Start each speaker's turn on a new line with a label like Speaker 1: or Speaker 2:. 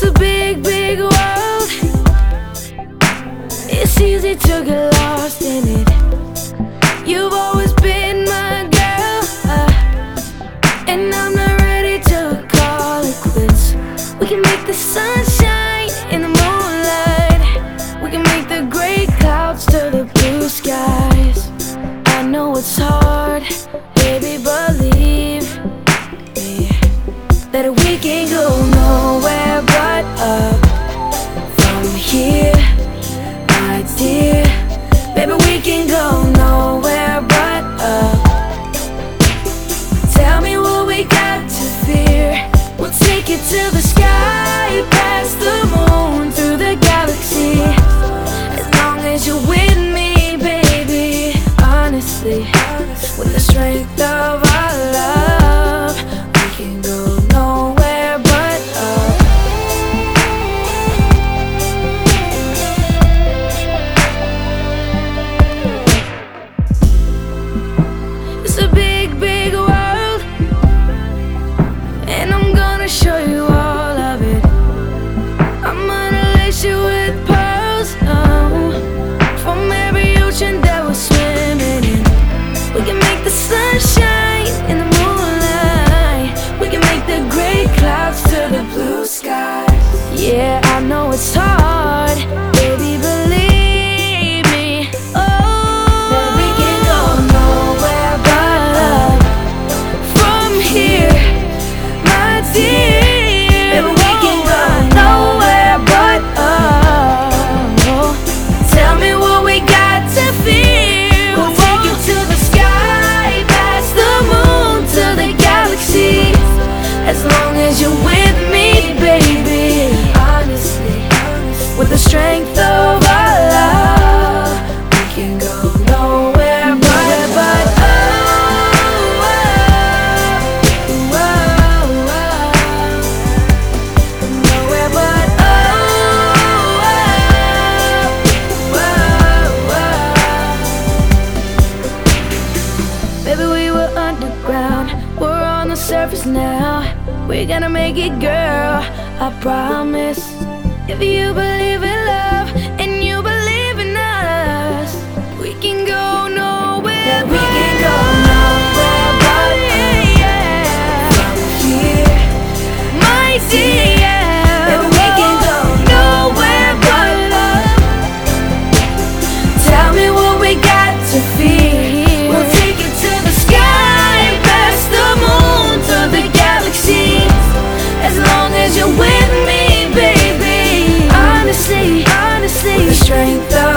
Speaker 1: It's a big, big world. It's easy to get lost in it. You've always been my girl, uh, and I'm not ready to call it quits. We can make the sunshine in the moonlight. We can make the gray clouds to the blue skies. I know it's hard, baby, believe me that we can go nowhere. To the sky, past the moon, through the galaxy. As long as you're with me, baby. Honestly, with the strength of As long as you're with me, baby. Honestly, with the strength of our surface now. We're gonna make it, girl. I promise. If you believe strength